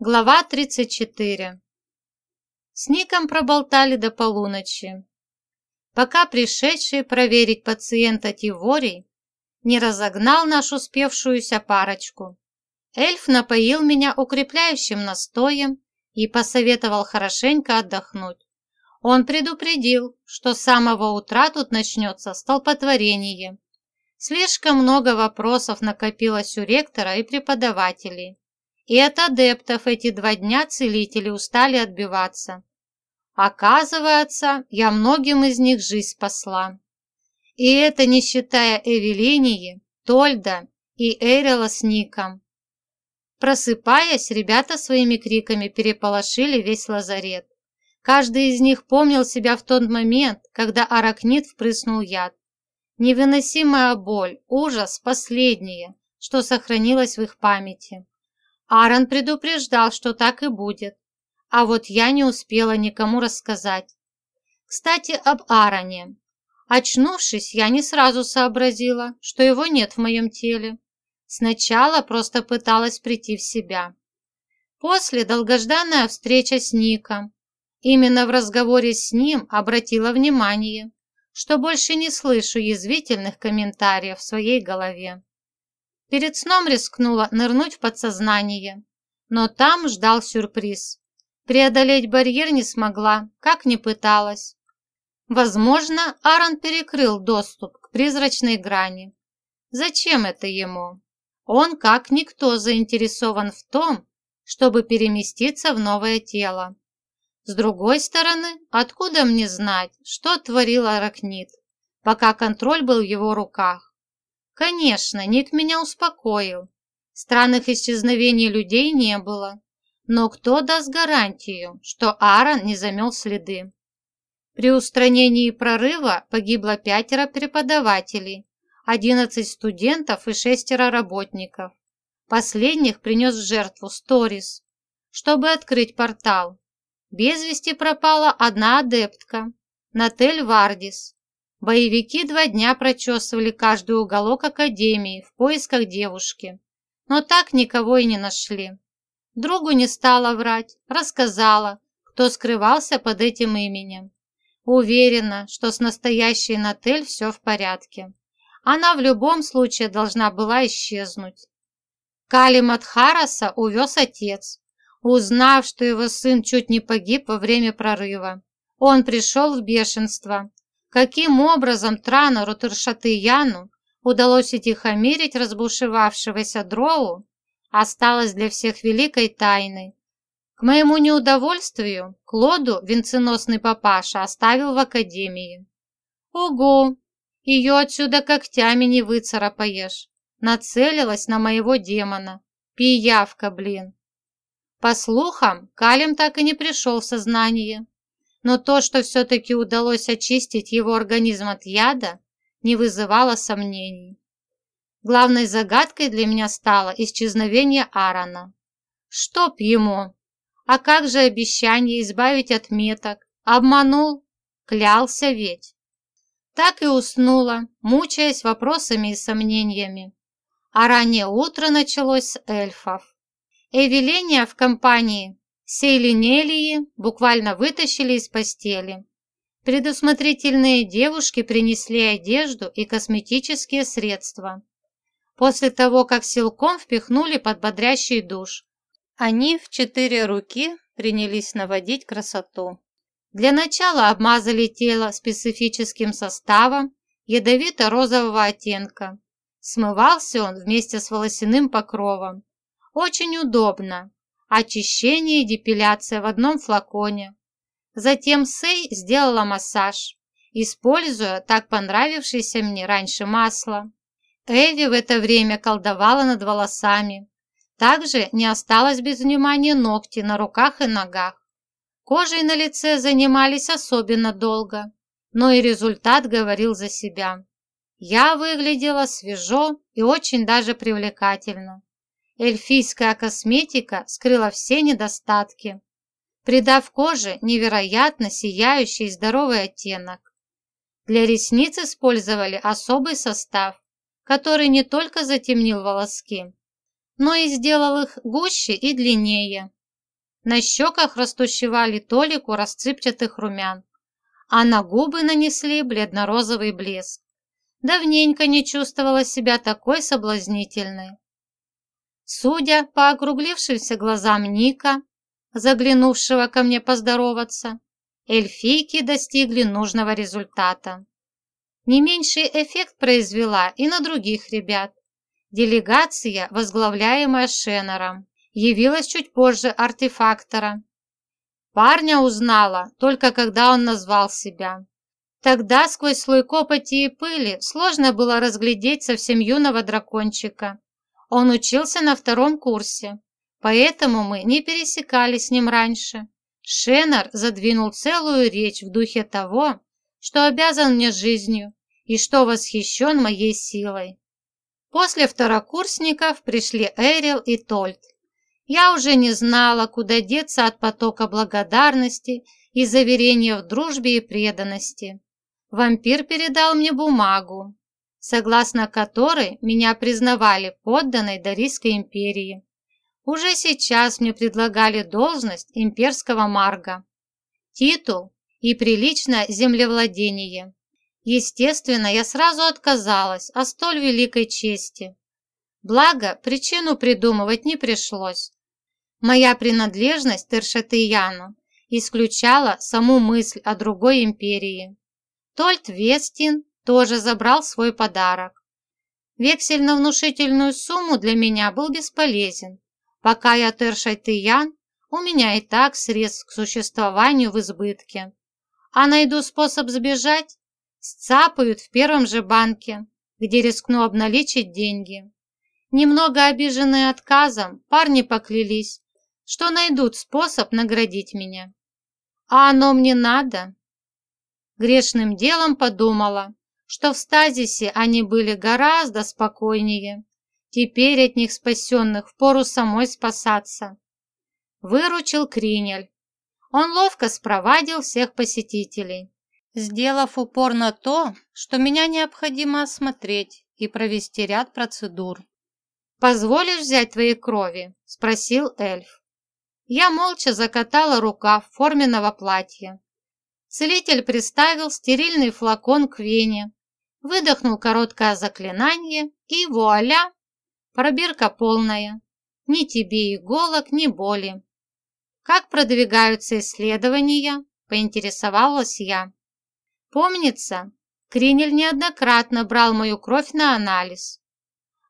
Глава 34 С Ником проболтали до полуночи, пока пришедший проверить пациента Тиворий не разогнал нашу успевшуюся парочку. Эльф напоил меня укрепляющим настоем и посоветовал хорошенько отдохнуть. Он предупредил, что с самого утра тут начнется столпотворение. Слишком много вопросов накопилось у ректора и преподавателей и от адептов эти два дня целители устали отбиваться. Оказывается, я многим из них жизнь спасла. И это не считая Эвелинии, Тольда и Эрила с Ником. Просыпаясь, ребята своими криками переполошили весь лазарет. Каждый из них помнил себя в тот момент, когда аракнит впрыснул яд. Невыносимая боль, ужас – последнее, что сохранилось в их памяти. Аарон предупреждал, что так и будет, а вот я не успела никому рассказать. Кстати, об Аароне. Очнувшись, я не сразу сообразила, что его нет в моем теле. Сначала просто пыталась прийти в себя. После долгожданная встреча с Ником. Именно в разговоре с ним обратила внимание, что больше не слышу язвительных комментариев в своей голове. Перед сном рискнула нырнуть в подсознание, но там ждал сюрприз. Преодолеть барьер не смогла, как ни пыталась. Возможно, Аарон перекрыл доступ к призрачной грани. Зачем это ему? Он, как никто, заинтересован в том, чтобы переместиться в новое тело. С другой стороны, откуда мне знать, что творил Аракнит, пока контроль был в его руках? Конечно, Ник меня успокоил. Странных исчезновений людей не было. Но кто даст гарантию, что Аарон не замел следы? При устранении прорыва погибло пятеро преподавателей, одиннадцать студентов и шестеро работников. Последних принес в жертву Сторис, чтобы открыть портал. Без вести пропала одна адептка, Натель Вардис, Боевики два дня прочесывали каждый уголок Академии в поисках девушки, но так никого и не нашли. Другу не стала врать, рассказала, кто скрывался под этим именем. Уверена, что с настоящей Натель все в порядке. Она в любом случае должна была исчезнуть. Калим от Хараса увез отец, узнав, что его сын чуть не погиб во время прорыва. Он пришел в бешенство Каким образом Транору Туршатыяну удалось утихомирить разбушевавшегося дроу, осталось для всех великой тайной. К моему неудовольствию Клоду венценосный папаша оставил в академии. Ого! Ее отсюда когтями не выцарапаешь. Нацелилась на моего демона. Пиявка, блин. По слухам, Калим так и не пришел в сознание но то, что все-таки удалось очистить его организм от яда, не вызывало сомнений. Главной загадкой для меня стало исчезновение Аарона. Чтоб ему! А как же обещание избавить от меток? Обманул? Клялся ведь. Так и уснула, мучаясь вопросами и сомнениями. А раннее утро началось с эльфов. Эвеления в компании Сейлинелии буквально вытащили из постели. Предусмотрительные девушки принесли одежду и косметические средства. После того, как силком впихнули под бодрящий душ, они в четыре руки принялись наводить красоту. Для начала обмазали тело специфическим составом ядовито-розового оттенка. Смывался он вместе с волосяным покровом. Очень удобно, очищение и депиляция в одном флаконе. Затем Сэй сделала массаж, используя так понравившееся мне раньше масло. Эви в это время колдовала над волосами. Также не осталось без внимания ногти на руках и ногах. Кожей на лице занимались особенно долго, но и результат говорил за себя. Я выглядела свежо и очень даже привлекательно. Эльфийская косметика скрыла все недостатки, придав коже невероятно сияющий и здоровый оттенок. Для ресниц использовали особый состав, который не только затемнил волоски, но и сделал их гуще и длиннее. На щеках растущевали толику расцыпчатых румян, а на губы нанесли бледно-розовый блеск. Давненько не чувствовала себя такой соблазнительной. Судя по округлившимся глазам Ника, заглянувшего ко мне поздороваться, эльфийки достигли нужного результата. Не меньший эффект произвела и на других ребят. Делегация, возглавляемая Шеннером, явилась чуть позже артефактора. Парня узнала, только когда он назвал себя. Тогда сквозь слой копоти и пыли сложно было разглядеть совсем юного дракончика. Он учился на втором курсе, поэтому мы не пересекались с ним раньше. Шеннер задвинул целую речь в духе того, что обязан мне жизнью и что восхищен моей силой. После второкурсников пришли Эрил и Тольт. Я уже не знала, куда деться от потока благодарности и заверения в дружбе и преданности. Вампир передал мне бумагу, согласно которой меня признавали подданной Дарийской империи. Уже сейчас мне предлагали должность имперского марга, титул и приличное землевладение. Естественно, я сразу отказалась о столь великой чести. Благо, причину придумывать не пришлось. Моя принадлежность Тершатыяну исключала саму мысль о другой империи. Тольт Вестин тоже забрал свой подарок. Вексель на внушительную сумму для меня был бесполезен. Пока я Тершайтыян, у меня и так средств к существованию в избытке. А найду способ сбежать, сцапают в первом же банке, где рискну обналичить деньги. Немного обиженные отказом, парни поклялись, что найдут способ наградить меня. А оно мне надо? Грешным делом подумала, что в стазисе они были гораздо спокойнее. Теперь от них спасенных впору самой спасаться. Выручил Кринель. Он ловко спровадил всех посетителей сделав упор на то, что меня необходимо осмотреть и провести ряд процедур. «Позволишь взять твои крови?» – спросил эльф. Я молча закатала рукав форменного платья. Целитель приставил стерильный флакон к вене, выдохнул короткое заклинание и вуаля! Пробирка полная. Ни тебе иголок, ни боли. «Как продвигаются исследования?» – поинтересовалась я. Помнится, Кринель неоднократно брал мою кровь на анализ.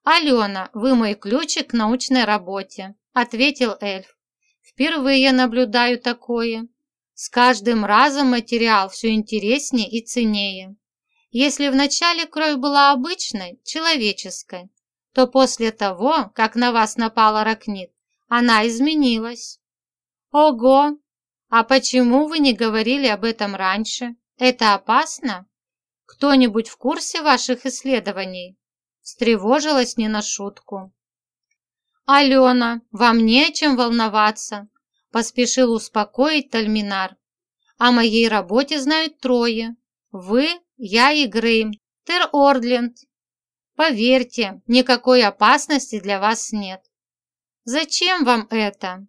«Алена, вы мой ключик к научной работе», – ответил эльф. «Впервые наблюдаю такое. С каждым разом материал все интереснее и ценнее. Если вначале кровь была обычной, человеческой, то после того, как на вас напал аракнит, она изменилась». «Ого! А почему вы не говорили об этом раньше?» Это опасно? Кто-нибудь в курсе ваших исследований? Встревожилась не на шутку. Алена, вам не о чем волноваться, поспешил успокоить Тальминар. О моей работе знают трое. Вы, я и Грейм, Тер Ордленд. Поверьте, никакой опасности для вас нет. Зачем вам это?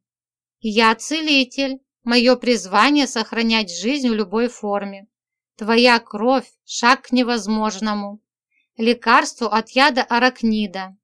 Я целитель. Мое призвание – сохранять жизнь в любой форме. Твоя кровь – шаг к невозможному. Лекарство от яда аракнида.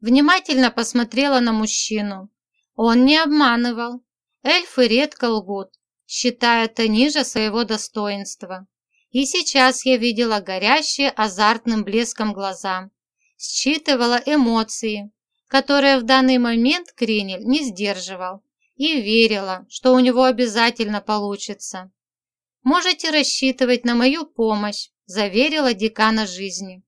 Внимательно посмотрела на мужчину. Он не обманывал. Эльфы редко лгут, считая это ниже своего достоинства. И сейчас я видела горящие азартным блеском глаза, считывала эмоции, которые в данный момент Кринель не сдерживал, и верила, что у него обязательно получится. Можете рассчитывать на мою помощь, заверила декана жизни.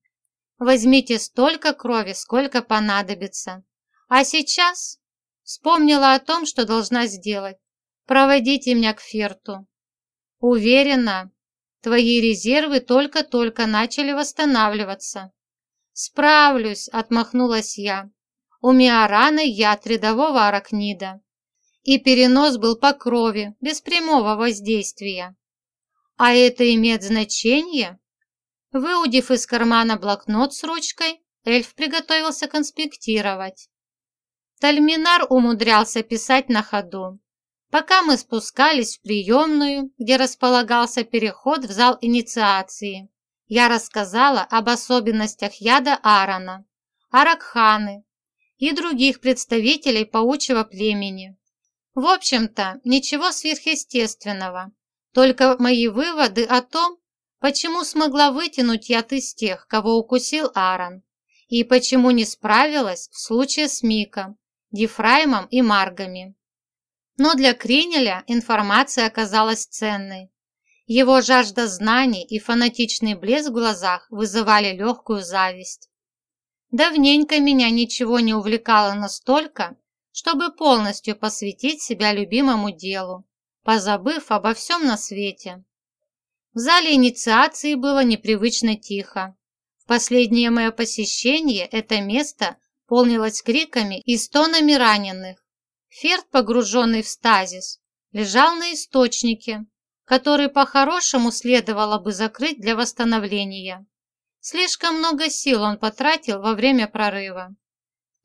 Возьмите столько крови, сколько понадобится. А сейчас вспомнила о том, что должна сделать. Проводите меня к Ферту. Уверена, твои резервы только-только начали восстанавливаться. Справлюсь, отмахнулась я. У Миораны яд рядового аракнида. И перенос был по крови, без прямого воздействия. А это имеет значение? Выудив из кармана блокнот с ручкой, эльф приготовился конспектировать. Тальминар умудрялся писать на ходу, Пока мы спускались в приемную, где располагался переход в зал инициации, я рассказала об особенностях яда Аарона, Аракханы и других представителей паучьего племени. В общем-то, ничего сверхъестественного, только мои выводы о том, почему смогла вытянуть яд из тех, кого укусил Аарон, и почему не справилась в случае с Миком, Дифраймом и Маргами. Но для Кринеля информация оказалась ценной. Его жажда знаний и фанатичный блеск в глазах вызывали легкую зависть. Давненько меня ничего не увлекало настолько, чтобы полностью посвятить себя любимому делу, позабыв обо всем на свете. В зале инициации было непривычно тихо. В последнее мое посещение это место полнилось криками и стонами раненых. Ферд, погруженный в стазис, лежал на источнике, который по-хорошему следовало бы закрыть для восстановления. Слишком много сил он потратил во время прорыва.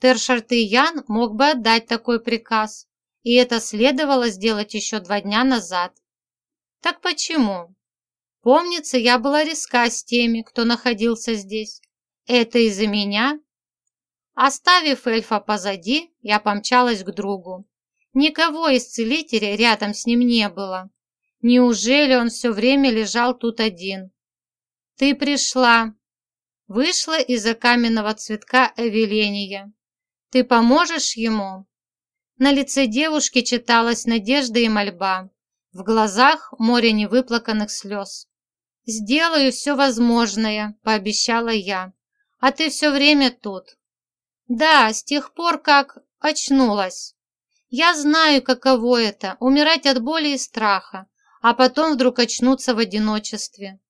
Тершартыян мог бы отдать такой приказ, и это следовало сделать еще два дня назад. Так почему? Помнится, я была резка с теми, кто находился здесь. Это из-за меня? Оставив эльфа позади, я помчалась к другу. Никого из целителей рядом с ним не было. Неужели он все время лежал тут один? «Ты пришла!» Вышла из-за каменного цветка Эвеления. «Ты поможешь ему?» На лице девушки читалась надежда и мольба. В глазах море невыплаканных слез. «Сделаю все возможное», – пообещала я. «А ты все время тут». «Да, с тех пор, как очнулась. Я знаю, каково это – умирать от боли и страха, а потом вдруг очнуться в одиночестве».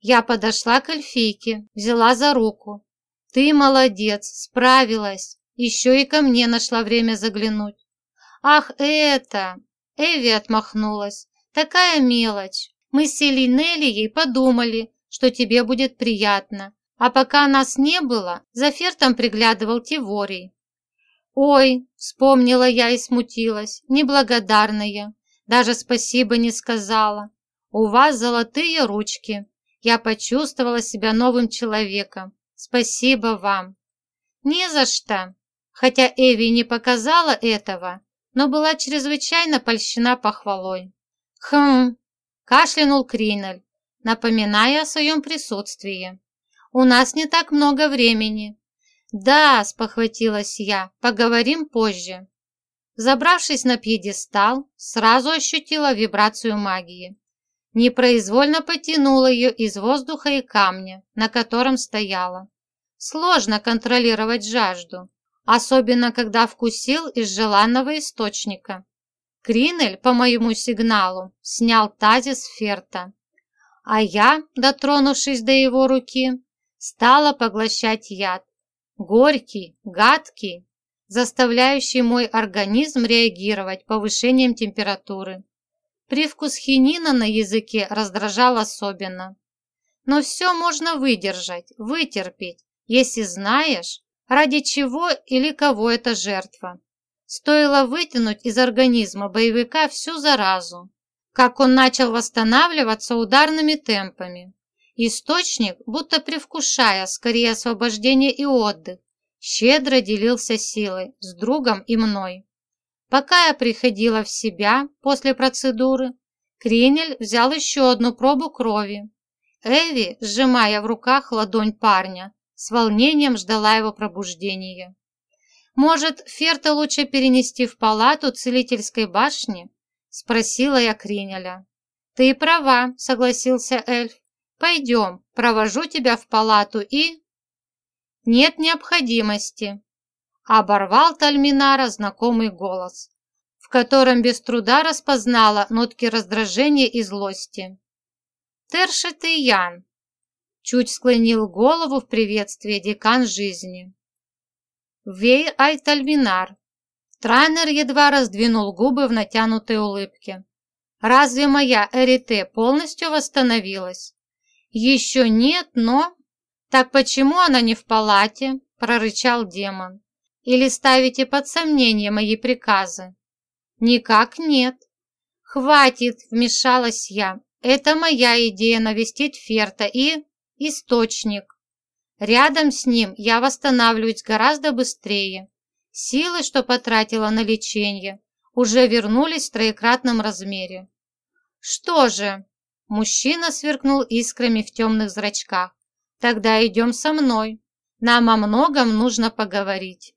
Я подошла к эльфийке, взяла за руку. «Ты молодец, справилась, еще и ко мне нашла время заглянуть». «Ах, это!» – Эви отмахнулась. «Такая мелочь. Мы с Селинелией подумали, что тебе будет приятно, а пока нас не было, за Фертом приглядывал Тиворий. «Ой!» – вспомнила я и смутилась, неблагодарная, даже спасибо не сказала. «У вас золотые ручки!» Я почувствовала себя новым человеком. Спасибо вам. Не за что. Хотя Эви не показала этого, но была чрезвычайно польщена похвалой. Хм, Кашлянул Кринель, напоминая о своем присутствии. «У нас не так много времени». «Да», – спохватилась я, – «поговорим позже». Забравшись на пьедестал, сразу ощутила вибрацию магии. Непроизвольно потянула ее из воздуха и камня, на котором стояла. Сложно контролировать жажду, особенно когда вкусил из желанного источника. Кринель, по моему сигналу, снял тазис Ферта, а я, дотронувшись до его руки, стала поглощать яд. Горький, гадкий, заставляющий мой организм реагировать повышением температуры. Привкус хинина на языке раздражал особенно. Но все можно выдержать, вытерпеть, если знаешь, ради чего или кого это жертва. Стоило вытянуть из организма боевика всю заразу, как он начал восстанавливаться ударными темпами. Источник, будто привкушая скорее освобождение и отдых, щедро делился силой с другом и мной. Пока я приходила в себя после процедуры, Кринель взял еще одну пробу крови. Эви, сжимая в руках ладонь парня, с волнением ждала его пробуждения. «Может, Ферта лучше перенести в палату целительской башни?» – спросила я Кринеля. «Ты права», – согласился эльф. «Пойдем, провожу тебя в палату и...» «Нет необходимости», – оборвал Тальминара знакомый голос, в котором без труда распознала нотки раздражения и злости. «Тершет и Ян», – чуть склонил голову в приветствии декан жизни. Вей Айтальминар. Трайнер едва раздвинул губы в натянутой улыбке. Разве моя Эрите полностью восстановилась? Еще нет, но... Так почему она не в палате? Прорычал демон. Или ставите под сомнение мои приказы? Никак нет. Хватит, вмешалась я. Это моя идея навестить Ферта и... источник. Рядом с ним я восстанавливаюсь гораздо быстрее. Силы, что потратила на лечение, уже вернулись в троекратном размере. Что же? Мужчина сверкнул искрами в темных зрачках. Тогда идем со мной. Нам о многом нужно поговорить.